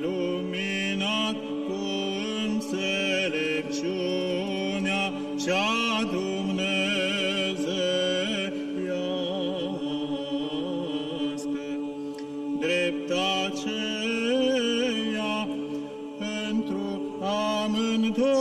luminat cu înțelepciunea cea dumnezeiască. Drept aceea, pentru amândoi,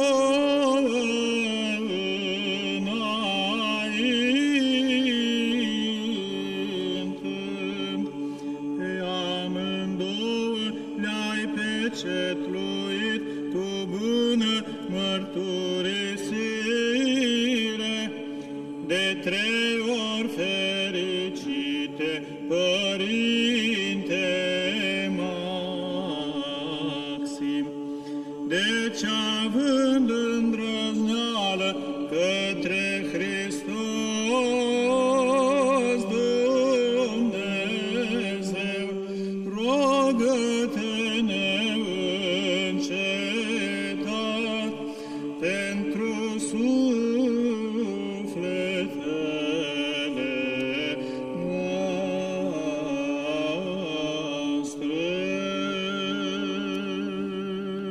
de trei ori fericite, Părinte Maxim. Deci având îndrăzneală către Hristos Dumnezeu, rogă-te neîncetat pentru sus.